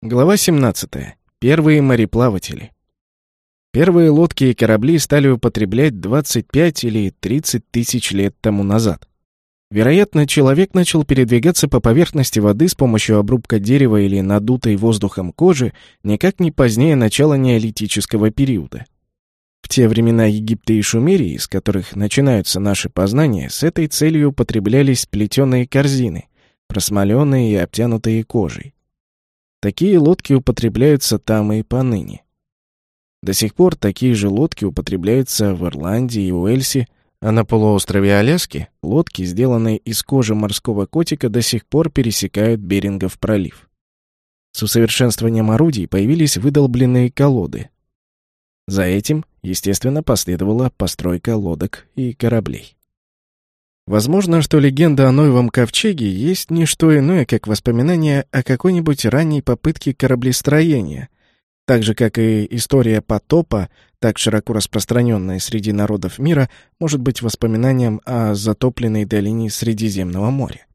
Глава 17. Первые мореплаватели. Первые лодки и корабли стали употреблять 25 или 30 тысяч лет тому назад. Вероятно, человек начал передвигаться по поверхности воды с помощью обрубка дерева или надутой воздухом кожи никак не позднее начала неолитического периода. В те времена Египта и Шумерии, с которых начинаются наши познания, с этой целью употреблялись плетеные корзины, просмоленные и обтянутые кожей. Такие лодки употребляются там и поныне. До сих пор такие же лодки употребляются в Ирландии и Уэльсе, а на полуострове Аляски лодки, сделанные из кожи морского котика, до сих пор пересекают Берингов пролив. С усовершенствованием орудий появились выдолбленные колоды. За этим, естественно, последовала постройка лодок и кораблей. Возможно, что легенда о Ноевом ковчеге есть не что иное, как воспоминание о какой-нибудь ранней попытке кораблестроения, так же, как и история потопа, так широко распространенная среди народов мира, может быть воспоминанием о затопленной долине Средиземного моря.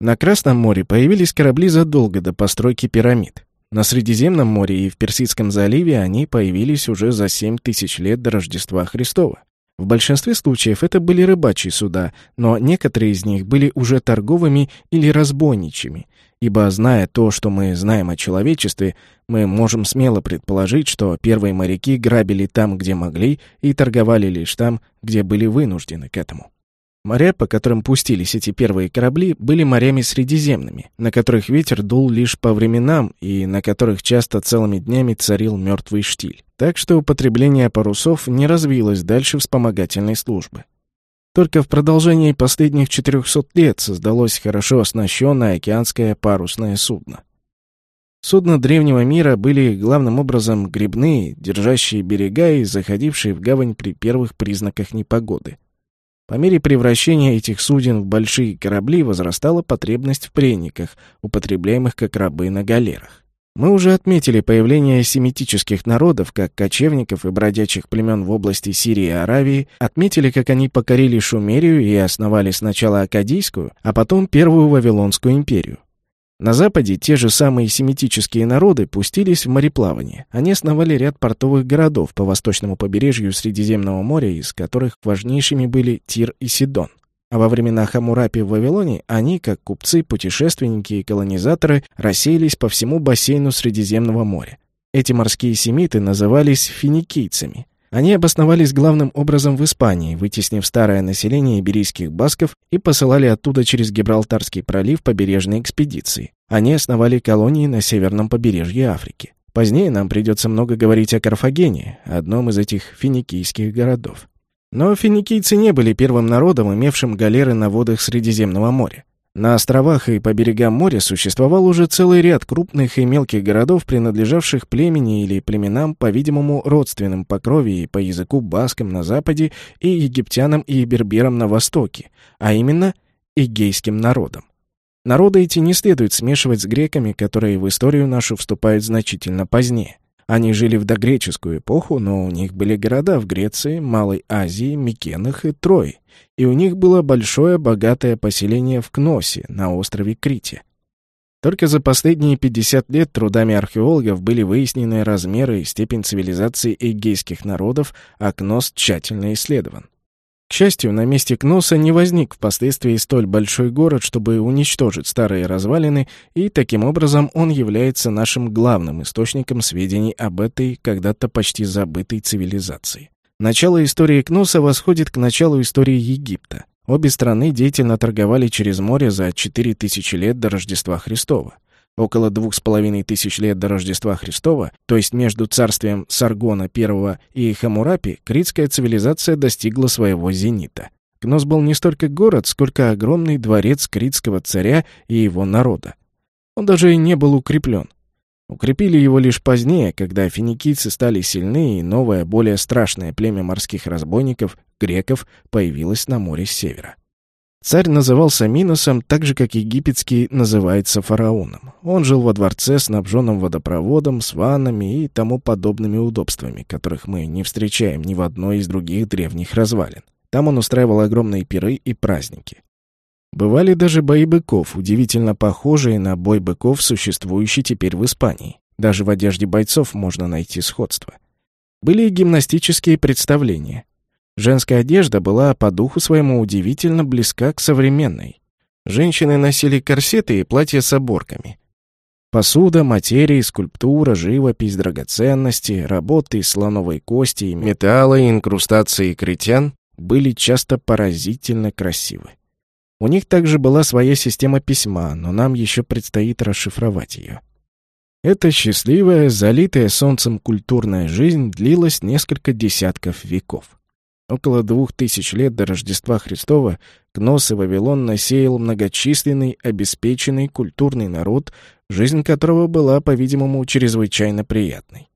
На Красном море появились корабли задолго до постройки пирамид. На Средиземном море и в Персидском заливе они появились уже за 7 тысяч лет до Рождества Христова. В большинстве случаев это были рыбачьи суда, но некоторые из них были уже торговыми или разбойничьими, ибо, зная то, что мы знаем о человечестве, мы можем смело предположить, что первые моряки грабили там, где могли, и торговали лишь там, где были вынуждены к этому. Моря, по которым пустились эти первые корабли, были морями средиземными, на которых ветер дул лишь по временам и на которых часто целыми днями царил мертвый штиль. Так что употребление парусов не развилось дальше вспомогательной службы. Только в продолжении последних 400 лет создалось хорошо оснащенное океанское парусное судно. Судна древнего мира были главным образом грибные, держащие берега и заходившие в гавань при первых признаках непогоды. По мере превращения этих суден в большие корабли возрастала потребность в пряниках, употребляемых как рабы на галерах. Мы уже отметили появление семитических народов, как кочевников и бродячих племен в области Сирии и Аравии, отметили, как они покорили Шумерию и основали сначала Акадийскую, а потом Первую Вавилонскую империю. На Западе те же самые семитические народы пустились в мореплавание. Они основали ряд портовых городов по восточному побережью Средиземного моря, из которых важнейшими были Тир и Сидон. А во времена Хамурапи в Вавилоне они, как купцы, путешественники и колонизаторы, рассеялись по всему бассейну Средиземного моря. Эти морские семиты назывались финикийцами – они обосновались главным образом в Испании, вытеснив старое население иберийских басков и посылали оттуда через Гибралтарский пролив побережные экспедиции. Они основали колонии на северном побережье Африки. Позднее нам придется много говорить о Карфагене, одном из этих финикийских городов. Но финикийцы не были первым народом, имевшим галеры на водах Средиземного моря. На островах и по берегам моря существовал уже целый ряд крупных и мелких городов, принадлежавших племени или племенам, по-видимому, родственным по крови и по языку баскам на западе и египтянам и берберам на востоке, а именно эгейским народам. Народы эти не следует смешивать с греками, которые в историю нашу вступают значительно позднее. Они жили в догреческую эпоху, но у них были города в Греции, Малой Азии, Микенах и Трое, и у них было большое богатое поселение в Кносе на острове Крите. Только за последние 50 лет трудами археологов были выяснены размеры и степень цивилизации эгейских народов, а Кнос тщательно исследован. К счастью, на месте Кноса не возник впоследствии столь большой город, чтобы уничтожить старые развалины, и таким образом он является нашим главным источником сведений об этой когда-то почти забытой цивилизации. Начало истории Кноса восходит к началу истории Египта. Обе страны деятельно торговали через море за 4000 лет до Рождества Христова. Около двух с половиной тысяч лет до Рождества Христова, то есть между царствием Саргона I и Хамурапи, критская цивилизация достигла своего зенита. Кнос был не столько город, сколько огромный дворец критского царя и его народа. Он даже и не был укреплен. Укрепили его лишь позднее, когда финикийцы стали сильны, и новое, более страшное племя морских разбойников, греков, появилось на море с севера. Царь назывался Миносом, так же, как египетский называется фараоном. Он жил во дворце, снабженном водопроводом, с ваннами и тому подобными удобствами, которых мы не встречаем ни в одной из других древних развалин. Там он устраивал огромные пиры и праздники. Бывали даже бои быков, удивительно похожие на бой быков, существующий теперь в Испании. Даже в одежде бойцов можно найти сходство. Были и гимнастические представления. Женская одежда была по духу своему удивительно близка к современной. Женщины носили корсеты и платья с оборками. Посуда, материи, скульптура, живопись, драгоценности, работы из слоновой кости, металла инкрустации критян были часто поразительно красивы. У них также была своя система письма, но нам еще предстоит расшифровать ее. Эта счастливая, залитая солнцем культурная жизнь длилась несколько десятков веков. Около двух тысяч лет до Рождества Христова Гнос и Вавилон насеял многочисленный, обеспеченный культурный народ, жизнь которого была, по-видимому, чрезвычайно приятной.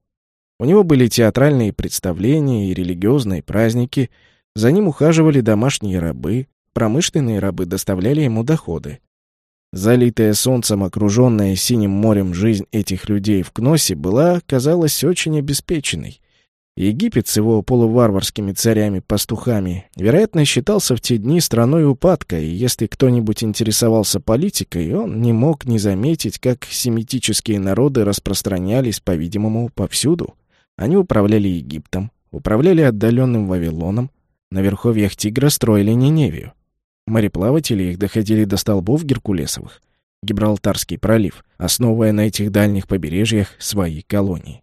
У него были театральные представления и религиозные праздники, за ним ухаживали домашние рабы, промышленные рабы доставляли ему доходы. Залитая солнцем, окруженная синим морем жизнь этих людей в Кносе была, казалось, очень обеспеченной. Египет с его полуварварскими царями-пастухами, вероятно, считался в те дни страной упадка, и если кто-нибудь интересовался политикой, он не мог не заметить, как семитические народы распространялись, по-видимому, повсюду. Они управляли Египтом, управляли отдаленным Вавилоном, на верховьях Тигра строили Ниневию. Мореплаватели их доходили до столбов Геркулесовых, Гибралтарский пролив, основывая на этих дальних побережьях свои колонии.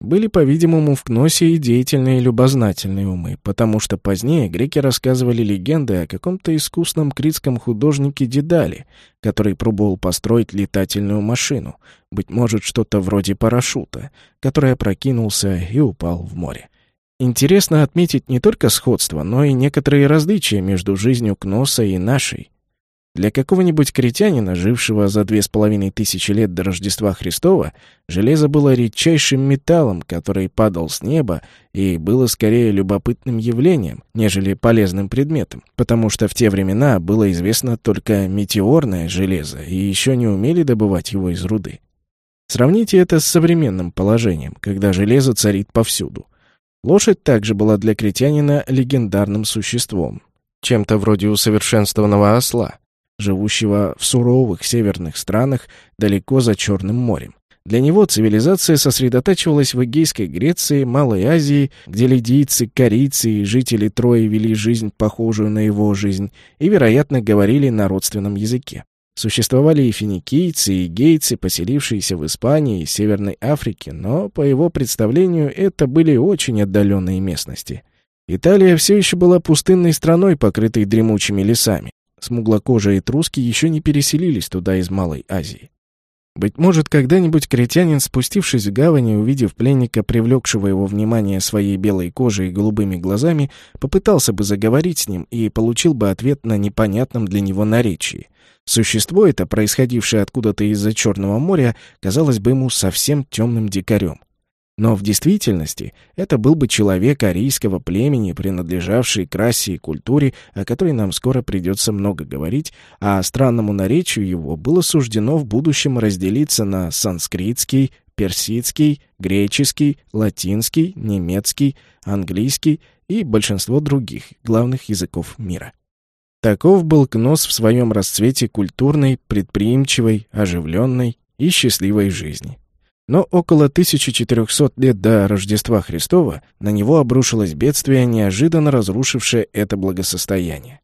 Были, по-видимому, в Кносе и деятельные и любознательные умы, потому что позднее греки рассказывали легенды о каком-то искусном критском художнике Дедале, который пробовал построить летательную машину, быть может, что-то вроде парашюта, который опрокинулся и упал в море. Интересно отметить не только сходство, но и некоторые различия между жизнью Кноса и нашей. Для какого-нибудь критянина, жившего за две с половиной тысячи лет до Рождества Христова, железо было редчайшим металлом, который падал с неба и было скорее любопытным явлением, нежели полезным предметом, потому что в те времена было известно только метеорное железо, и еще не умели добывать его из руды. Сравните это с современным положением, когда железо царит повсюду — Лошадь также была для критянина легендарным существом, чем-то вроде усовершенствованного осла, живущего в суровых северных странах далеко за Черным морем. Для него цивилизация сосредотачивалась в Эгейской Греции, Малой Азии, где лидийцы, корейцы и жители Трои вели жизнь, похожую на его жизнь, и, вероятно, говорили на родственном языке. Существовали и финикийцы, и гейцы, поселившиеся в Испании и Северной Африке, но, по его представлению, это были очень отдаленные местности. Италия все еще была пустынной страной, покрытой дремучими лесами. Смуглокожие этруски еще не переселились туда из Малой Азии. Быть может, когда-нибудь критянин, спустившись в гавань и увидев пленника, привлекшего его внимание своей белой кожей и голубыми глазами, попытался бы заговорить с ним и получил бы ответ на непонятном для него наречии — Существо это, происходившее откуда-то из-за Черного моря, казалось бы ему совсем темным дикарем. Но в действительности это был бы человек арийского племени, принадлежавший к расе и культуре, о которой нам скоро придется много говорить, а странному наречию его было суждено в будущем разделиться на санскритский, персидский, греческий, латинский, немецкий, английский и большинство других главных языков мира. Таков был Кнос в своем расцвете культурной, предприимчивой, оживленной и счастливой жизни. Но около 1400 лет до Рождества Христова на него обрушилось бедствие, неожиданно разрушившее это благосостояние.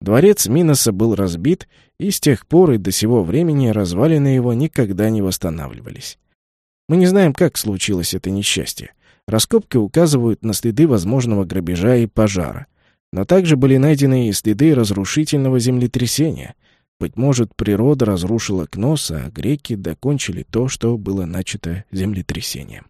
Дворец Миноса был разбит, и с тех пор и до сего времени развалины его никогда не восстанавливались. Мы не знаем, как случилось это несчастье. Раскопки указывают на следы возможного грабежа и пожара. Но также были найдены и следы разрушительного землетрясения. Быть может, природа разрушила Кнос, а греки докончили то, что было начато землетрясением.